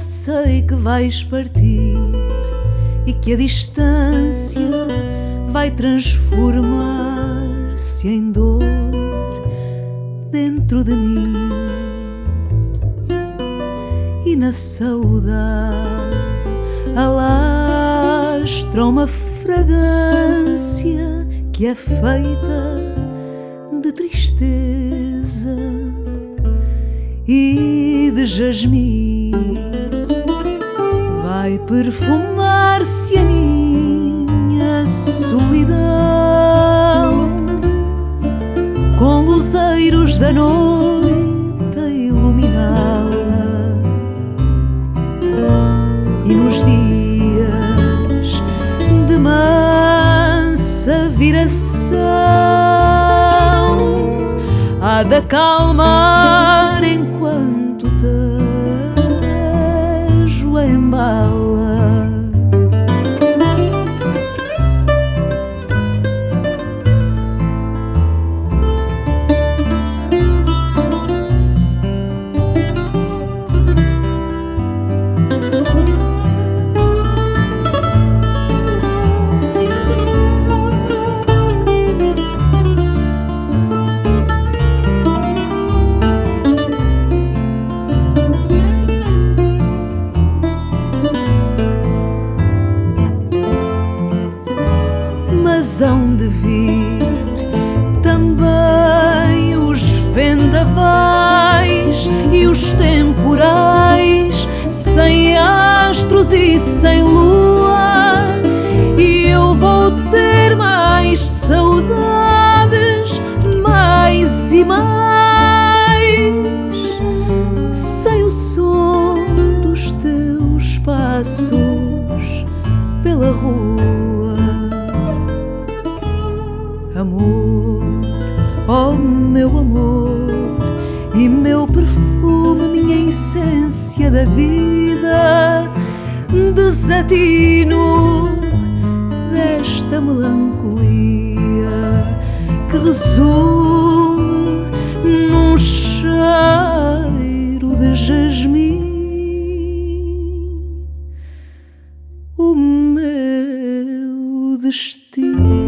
sei que vais partir e que a distância vai transformar-se em dor dentro de mim e na saudade. Alastra uma fragrância que é feita de tristeza e de jasmim vai perfumar-se a minha solidão. Com luzeiros da noite a iluminá-la. E nos dias de mansa viração há de acalmar mas hão de vir. Também os vendavais e os temporais, sem astros e sem lua, e eu vou ter mais saudades, mais e mais, sem o som dos teus passos amor, oh meu amor, e meu perfume, minha essência da vida, desatino desta melancolia que resume num cheiro de jasmim. O meu destino.